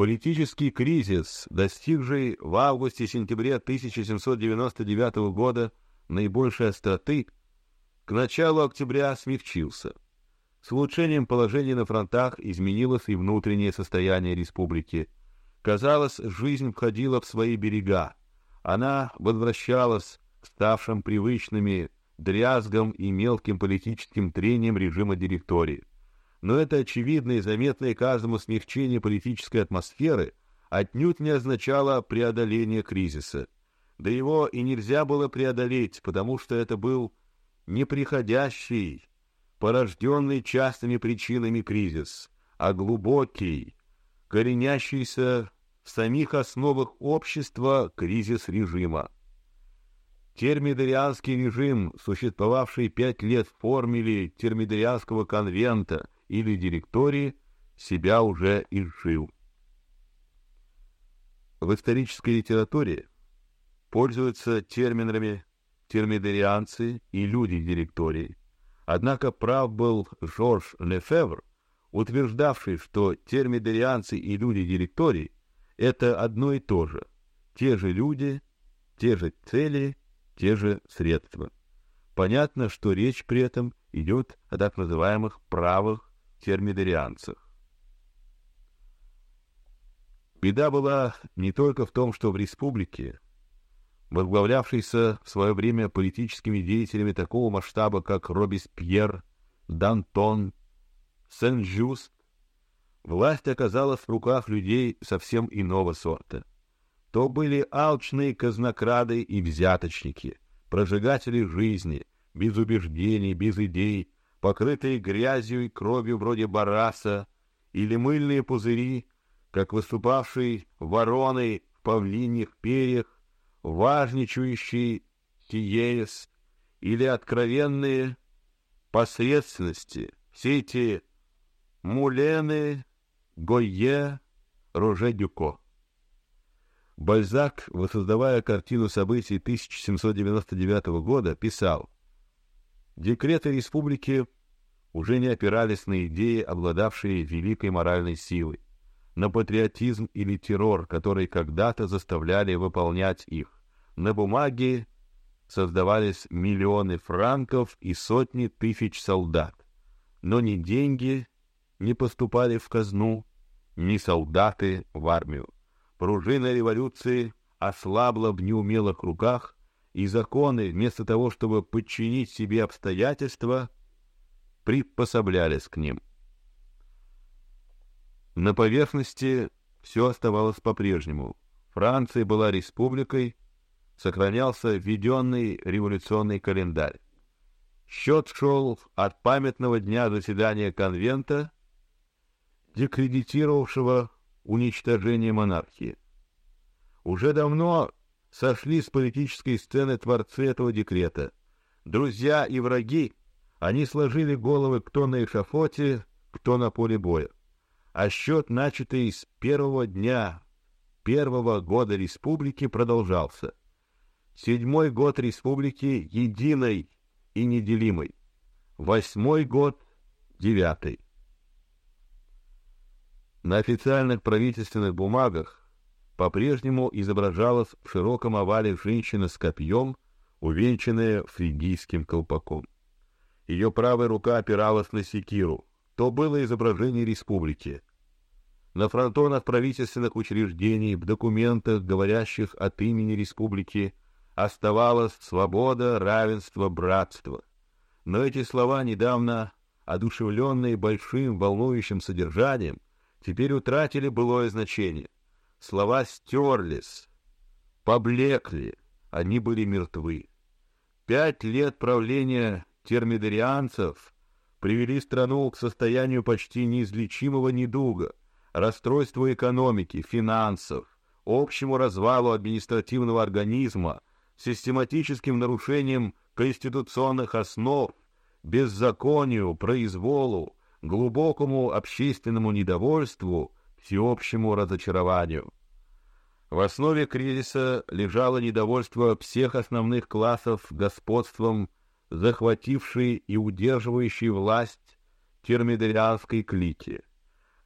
Политический кризис, достигший в августе-сентябре 1799 года наибольшей остроты, к началу октября смягчился. С улучшением положения на фронтах изменилось и внутреннее состояние республики. Казалось, жизнь входила в свои берега. Она возвращалась к ставшим привычными дрязгам и мелким политическим трениям режима директории. Но это очевидное и заметное каждому смягчение политической атмосферы отнюдь не означало преодоление кризиса. Да его и нельзя было преодолеть, потому что это был неприходящий, порожденный частыми причинами кризис, а глубокий, коренящийся в самих основах общества кризис режима. Термидорианский режим, существовавший пять лет в формуле термидорианского конвента или директории, себя уже изжил. В исторической литературе пользуются терминами термидорианцы и люди директории. Однако прав был Жорж Лефевр, утверждавший, что термидорианцы и люди директории — это одно и то же, те же люди, те же цели те же средства. Понятно, что речь при этом идет о так называемых правых термидорианцах. Беда была не только в том, что в республике, возглавлявшейся в свое время политическими деятелями такого масштаба, как Робеспьер, Дантон, Сен-Жюст, власть оказалась в руках людей совсем иного сорта то были алчные казнокрады и взяточники, прожигатели жизни, без убеждений, без идей, покрытые грязью и кровью вроде бараса, или мыльные пузыри, как выступавший вороной в павлиньих перьях, важничающий Тиеес, или откровенные посредственности, все эти мулены, Гойе, Роже Дюко. Бальзак, воссоздавая картину событий 1799 года, писал: "Декреты республики уже не опирались на идеи, обладавшие великой моральной силой, на патриотизм или террор, которые когда-то заставляли выполнять их. На бумаге создавались миллионы франков и сотни тысяч солдат, но ни деньги не поступали в казну, ни солдаты в армию. Пружина революции ослабла в неумелых руках, и законы, вместо того, чтобы подчинить себе обстоятельства, приспособлялись к ним. На поверхности все оставалось по-прежнему. Франция была республикой, сохранялся введенный революционный календарь. Счет шел от памятного дня заседания конвента, декредитировавшего уничтожения монархии. Уже давно сошли с политической сцены творцы этого декрета. Друзья и враги, они сложили головы кто на эшафоте, кто на поле боя. А счет, начатый с первого дня первого года республики, продолжался. Седьмой год республики единой и неделимой. Восьмой год девятый. На официальных правительственных бумагах по-прежнему изображалась в широком овале женщина с копьем, увенчанная фригийским колпаком. Ее правая рука опиралась на секиру. То было изображение республики. На фронтонах правительственных учреждений, в документах, говорящих от имени республики, оставалась свобода, равенство, братство. Но эти слова, недавно одушевленные большим волнующим содержанием, теперь утратили былое значение. Слова стерлись, поблекли, они были мертвы. Пять лет правления термидорианцев привели страну к состоянию почти неизлечимого недуга, расстройству экономики, финансов, общему развалу административного организма, систематическим нарушением конституционных основ, беззаконию, произволу, глубокому общественному недовольству, всеобщему разочарованию. В основе кризиса лежало недовольство всех основных классов господством захватившей и удерживающей власть термидорианской клики.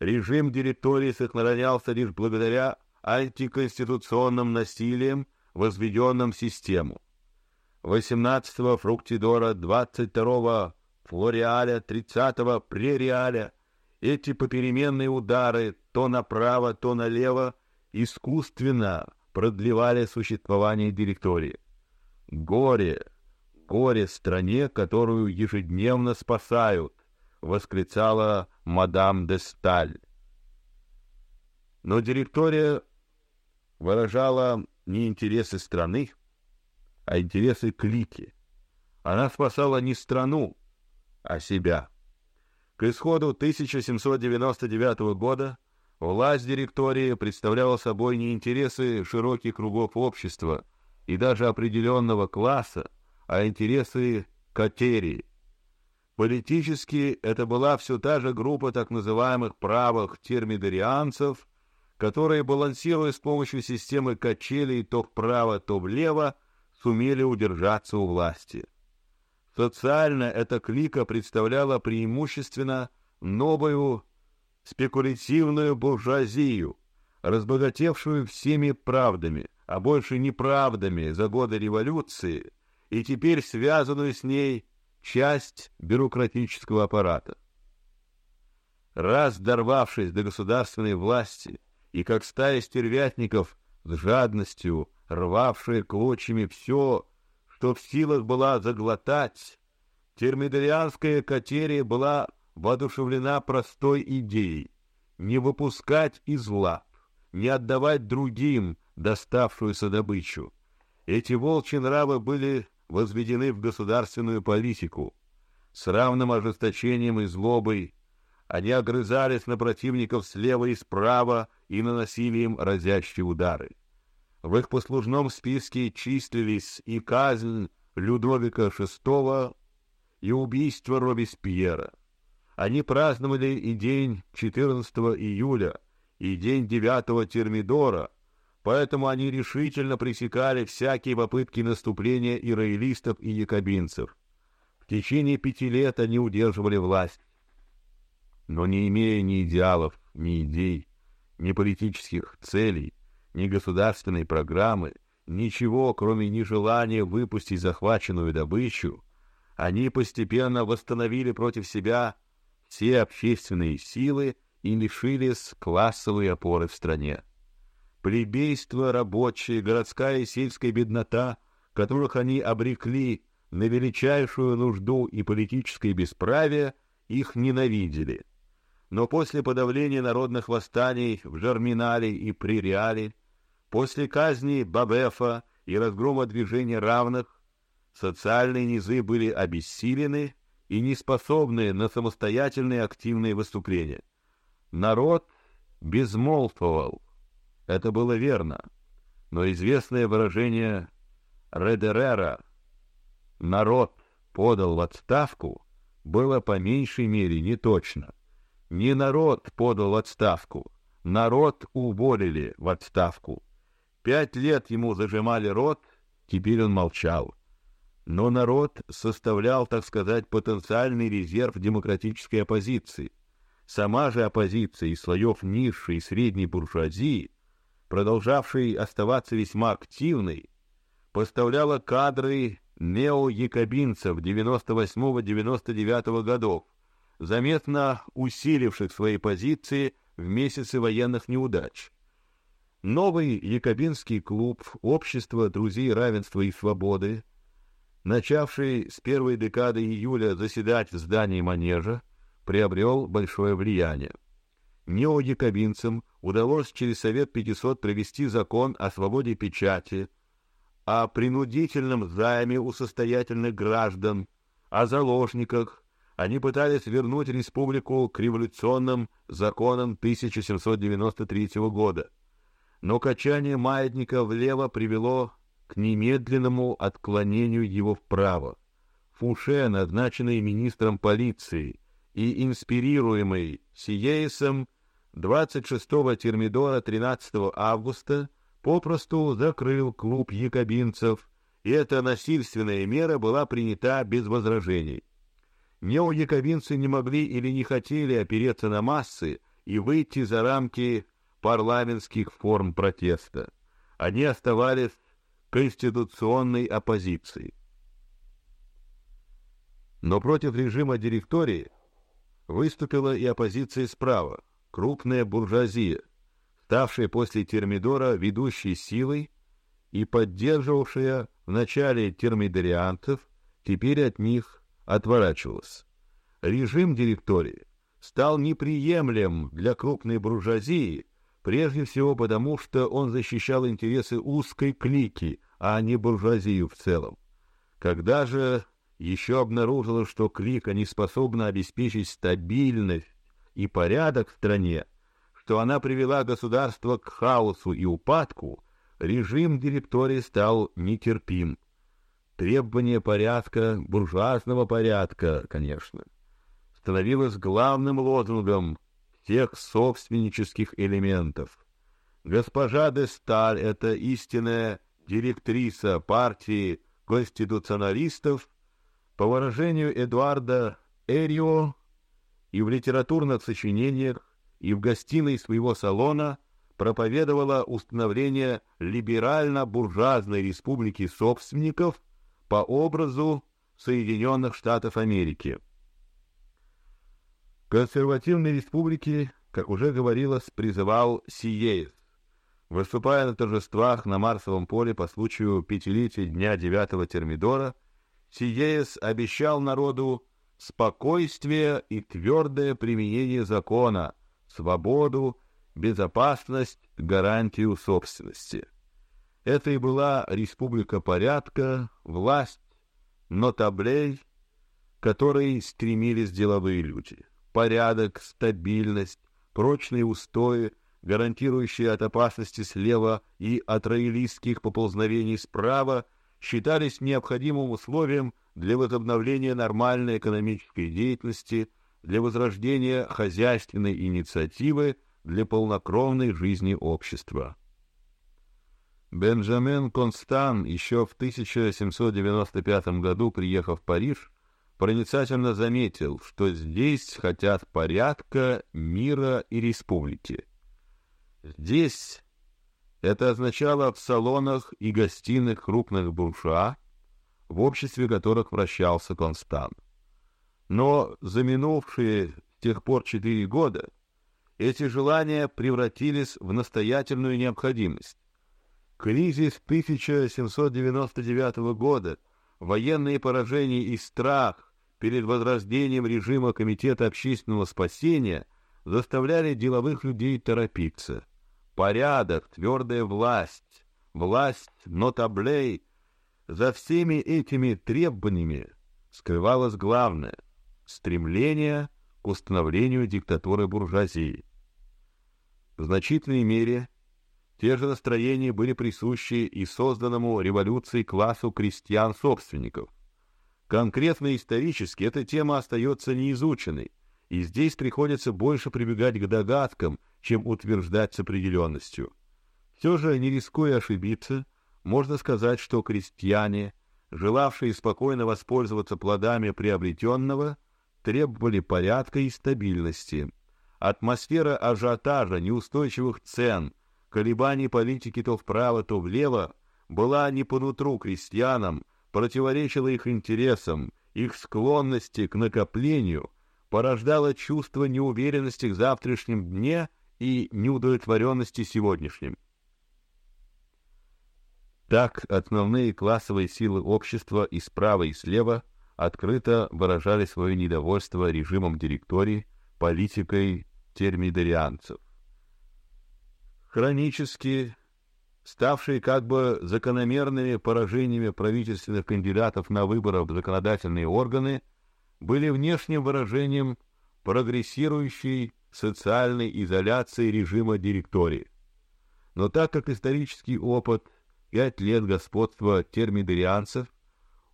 Режим директории сохранялся лишь благодаря антиконституционным насилием, возведенным в систему. 18-го фруктидора, 22-го флориаля, 30-го прериаля эти попеременные удары то направо, то налево искусственно продлевали существование директории. Горе, горе стране, которую ежедневно спасают, восклицала мадам де Сталь. Но директория выражала не интересы страны, а интересы клики. Она спасала не страну, а себя. К исходу 1799 года власть директории представляла собой не интересы широких кругов общества и даже определенного класса, а интересы катерии. Политически это была все та же группа так называемых правых термидорианцев, которые, балансируя с помощью системы качелей то вправо, то влево, сумели удержаться у власти. Социально эта клика представляла преимущественно новую спекулятивную буржуазию, разбогатевшую всеми правдами, а больше неправдами за годы революции, и теперь связанную с ней часть бюрократического аппарата. Раз дорвавшись до государственной власти и как стая стервятников с жадностью, рвавшие клочьями все, что в силах была заглотать, термидорианская катерия была воодушевлена простой идеей не выпускать из лап, не отдавать другим доставшуюся добычу. Эти волчьи нравы были возведены в государственную политику. С равным ожесточением и злобой они огрызались на противников слева и справа и наносили им разящие удары. В их послужном списке числились и казнь Людовика VI, и убийство Робеспьера. Они праздновали и день 14 июля, и день 9 Термидора, поэтому они решительно пресекали всякие попытки наступления и роялистов, и якобинцев. В течение пяти лет они удерживали власть, но не имея ни идеалов, ни идей, ни политических целей, ни государственной программы, ничего, кроме нежелания выпустить захваченную добычу, они постепенно восстановили против себя все общественные силы и лишились классовой опоры в стране. Плебейство, рабочие, городская и сельская беднота, которых они обрекли на величайшую нужду и политическое бесправие, их ненавидели. Но после подавления народных восстаний в Жерминале и Приреале, после казни Бабефа и разгрома движения равных, социальные низы были обессилены и неспособны на самостоятельные активные выступления. Народ безмолвствовал. Это было верно. Но известное выражение Редерера «народ подал в отставку» было по меньшей мере не точно. Не народ подал в отставку, народ уволили в отставку. Пять лет ему зажимали рот, теперь он молчал. Но народ составлял, так сказать, потенциальный резерв демократической оппозиции. Сама же оппозиция из слоев низшей и средней буржуазии, продолжавшей оставаться весьма активной, поставляла кадры неоякобинцев 98-99 годов, заметно усиливших свои позиции в месяцы военных неудач. Новый якобинский клуб Общество друзей равенства и свободы начавший с первой декады июля заседать в здании манежа, приобрел большое влияние. Неоякобинцам удалось через Совет 500 провести закон о свободе печати, о принудительном займе у состоятельных граждан, о заложниках. Они пытались вернуть республику к революционным законам 1793 года. Но качание маятника влево привело к немедленному отклонению его вправо. Фуше, назначенный министром полиции и инспирируемый Сиеисом 26-го Термидора 13 августа, попросту закрыл клуб якобинцев, и эта насильственная мера была принята без возражений. Неоякобинцы не могли или не хотели опереться на массы и выйти за рамки парламентских форм протеста. Они оставались конституционной оппозицией. Но против режима директории выступила и оппозиция справа, крупная буржуазия, ставшая после Термидора ведущей силой и поддерживавшая в начале термидориантов, теперь от них отворачивалась. Режим директории стал неприемлем для крупной буржуазии, прежде всего потому, что он защищал интересы узкой клики, а не буржуазию в целом. Когда же еще обнаружилось, что клика не способна обеспечить стабильность и порядок в стране, что она привела государство к хаосу и упадку, режим директории стал нетерпим. Требование порядка, буржуазного порядка, конечно, становилось главным лозунгом всех собственнических элементов. Госпожа де Сталь, это истинная директриса партии конституционалистов, по выражению Эдуарда Эрио, и в литературных сочинениях, и в гостиной своего салона проповедовала установление либерально-буржуазной республики собственников по образу Соединенных Штатов Америки. Консервативной республики, как уже говорилось, призывал Сиеев. Выступая на торжествах на Марсовом поле по случаю пятилетия дня девятого Термидора, Сиеес обещал народу спокойствие и твердое применение закона, свободу, безопасность, гарантию собственности. Это и была республика порядка, власть, нотаблей, которой стремились деловые люди. Порядок, стабильность, прочные устои, гарантирующие от опасности слева и от роялистских поползновений справа, считались необходимым условием для возобновления нормальной экономической деятельности, для возрождения хозяйственной инициативы, для полнокровной жизни общества. Бенджамен Констан еще в 1795 году, приехав в Париж, проницательно заметил, что здесь хотят порядка, мира и республики. Здесь это означало в салонах и гостиных крупных буржуа, в обществе которых вращался Констант. Но за минувшие с тех пор четыре года эти желания превратились в настоятельную необходимость. Кризис 1799 года, военные поражения и страх перед возрождением режима Комитета общественного спасения заставляли деловых людей торопиться порядок, твердая власть, власть нотаблей. За всеми этими требованиями скрывалось главное — стремление к установлению диктатуры буржуазии. В значительной мере те же настроения были присущи и созданному революцией классу крестьян-собственников. Конкретно исторически эта тема остается неизученной, и здесь приходится больше прибегать к догадкам — чем утверждать с определенностью. Все же, не рискуя ошибиться, можно сказать, что крестьяне, желавшие спокойно воспользоваться плодами приобретенного, требовали порядка и стабильности. Атмосфера ажиотажа, неустойчивых цен, колебаний политики то вправо, то влево была не по нутру крестьянам, противоречила их интересам, их склонности к накоплению, порождала чувство неуверенности к завтрашнем дне и неудовлетворенности сегодняшним. Так основные классовые силы общества и справа, и слева открыто выражали свое недовольство режимом директории, политикой термидорианцев. Хронически ставшие как бы закономерными поражениями правительственных кандидатов на выборы в законодательные органы, были внешним выражением прогрессирующей социальной изоляции режима директории. Но так как исторический опыт пять лет господства термидорианцев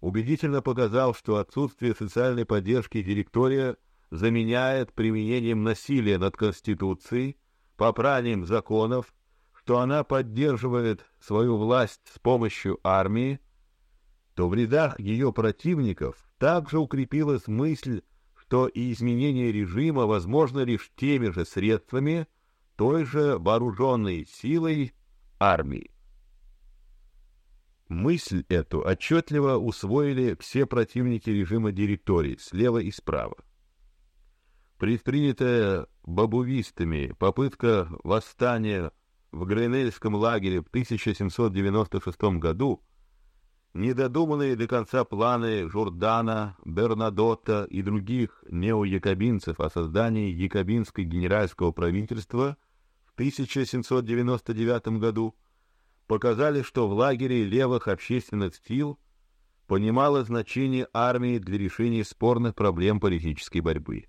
убедительно показал, что отсутствие социальной поддержки директория заменяет применением насилия над Конституцией, попранием законов, что она поддерживает свою власть с помощью армии, то в рядах ее противников также укрепилась мысль что и изменение режима возможно лишь теми же средствами, той же вооруженной силой армии. Мысль эту отчетливо усвоили все противники режима директорий слева и справа. Предпринятая бабувистами попытка восстания в Гренельском лагере в 1796 году, недодуманные до конца планы Журдана, Бернадотта и других неоякобинцев о создании якобинской генеральского правительства в 1799 году – показали, что в лагере левых общественных сил понимало значение армии для решения спорных проблем политической борьбы.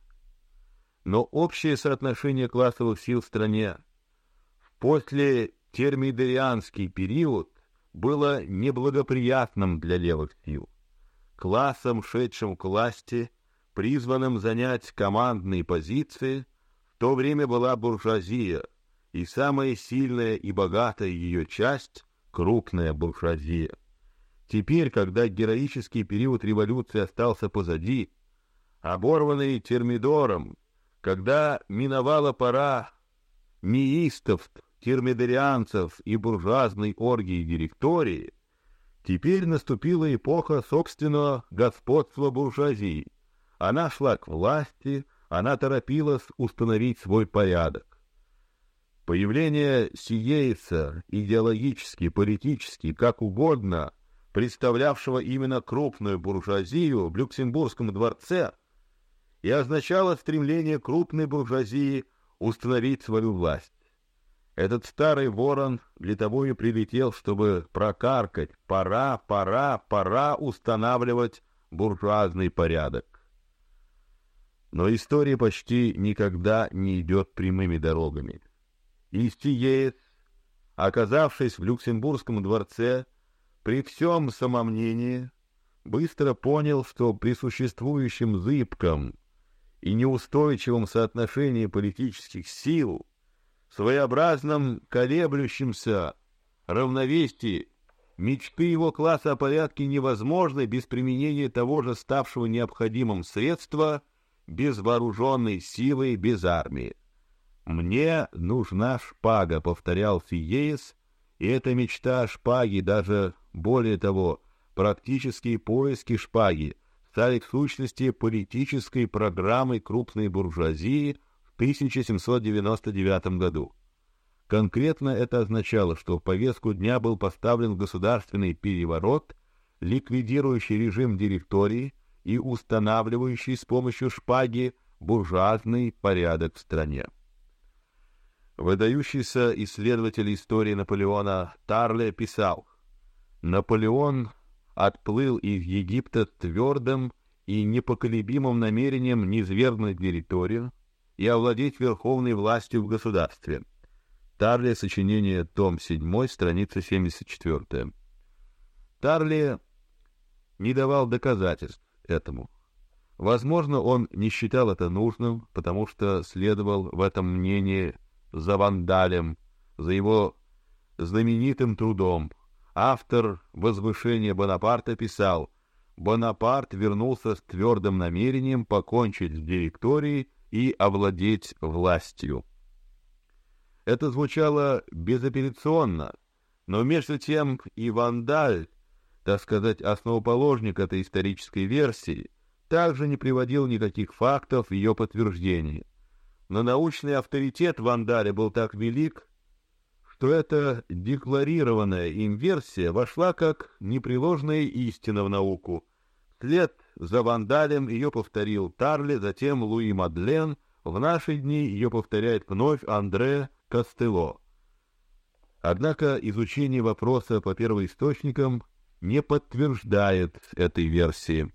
Но общее соотношение классовых сил в стране в после термидорианский период было неблагоприятным для левых сил. Классом, шедшим к власти, призванным занять командные позиции, в то время была буржуазия, и самая сильная и богатая ее часть — крупная буржуазия. Теперь, когда героический период революции остался позади, оборванный термидором, когда миновала пора неистовств, термидорианцев и буржуазной оргии директории, теперь наступила эпоха собственного господства буржуазии. Она шла к власти, она торопилась установить свой порядок. Появление Сиейца, идеологически, политически, как угодно, представлявшего именно крупную буржуазию в Люксембургском дворце, и означало стремление крупной буржуазии установить свою власть. Этот старый ворон для того и прилетел, чтобы прокаркать: пора, пора, пора устанавливать буржуазный порядок. Но история почти никогда не идет прямыми дорогами. Истиеец, оказавшись в Люксембургском дворце, при всем самомнении, быстро понял, что при существующем зыбком и неустойчивом соотношении политических сил, своеобразном колеблющемся равновесии, мечты его класса о порядке невозможны без применения того же ставшего необходимым средства, без вооруженной силы, без армии. «Мне нужна шпага», — повторял Фиеес, и эта мечта о шпаге, даже более того, практические поиски шпаги, стали в сущности политической программой крупной буржуазии в 1799 году. Конкретно это означало, что в повестку дня был поставлен государственный переворот, ликвидирующий режим директории и устанавливающий с помощью шпаги буржуазный порядок в стране. Выдающийся исследователь истории Наполеона Тарле писал: Наполеон отплыл из Египта твердым и непоколебимым намерением низвергнуть территорию и овладеть верховной властью в государстве. Тарли, сочинение, том 7, страница 74. Тарли не давал доказательств этому. Возможно, он не считал это нужным, потому что следовал в этом мнении за Вандалем, за его знаменитым трудом. Автор «Возвышения Бонапарта» писал, Бонапарт вернулся с твердым намерением покончить с директорией и овладеть властью. Это звучало безапелляционно, но между тем и Вандаль, так сказать, основоположник этой исторической версии, также не приводил никаких фактов ее подтверждение но научный авторитет Вандаля был так велик, что эта декларированная им версия вошла как непреложная истина в науку. Вслед за Вандалем ее повторил Тарли, затем Луи Мадлен, в наши дни ее повторяет вновь Андре Костело. Однако изучение вопроса по первоисточникам не подтверждает этой версии.